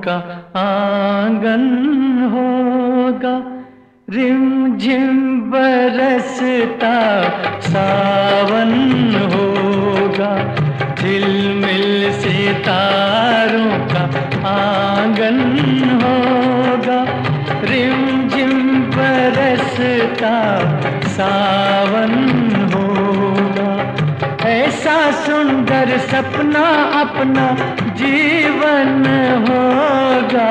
का आँगन होगा। रिम झिम बरसता सावन होगा। झिलमिल सितारों का आँगन होगा। रिम झिम बरसता सावन होगा। ऐसा सुंदर सपना अपना जीवन होगा।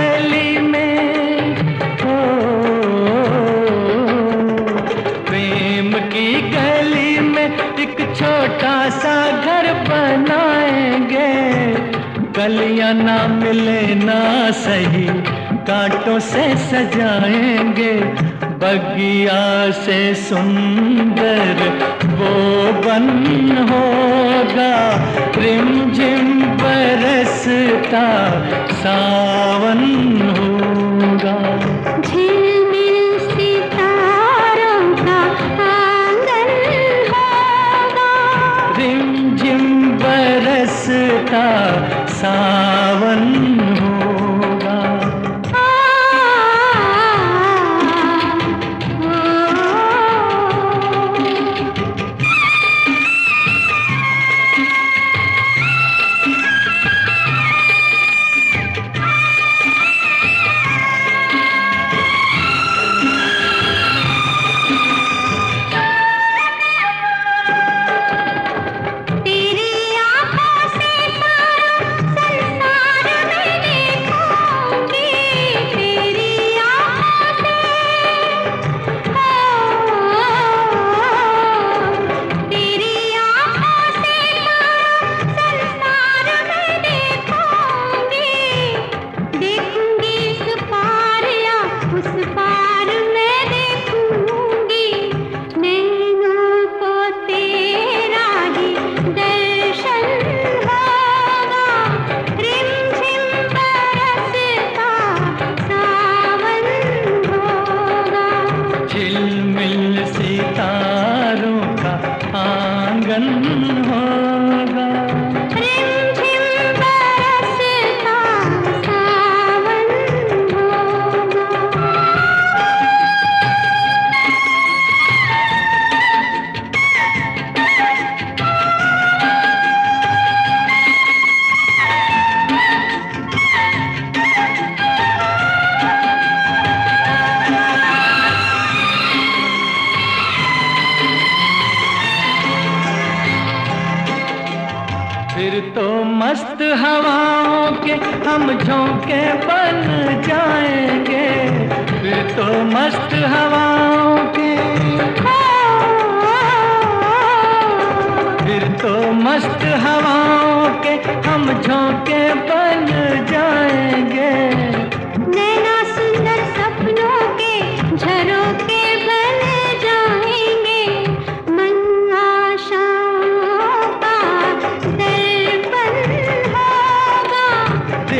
गलियाँ ना मिले ना सही, कांटों से सजाएँगे, बगिया से सुंदर वो बन होगा। रिमझिम बरसता सावन मस्त हवाओं के हम झोंके बन जाएँगे। फिर तो मस्त हवाओं के। फिर तो मस्त हवाओं के हम झोंके बन जाएँगे।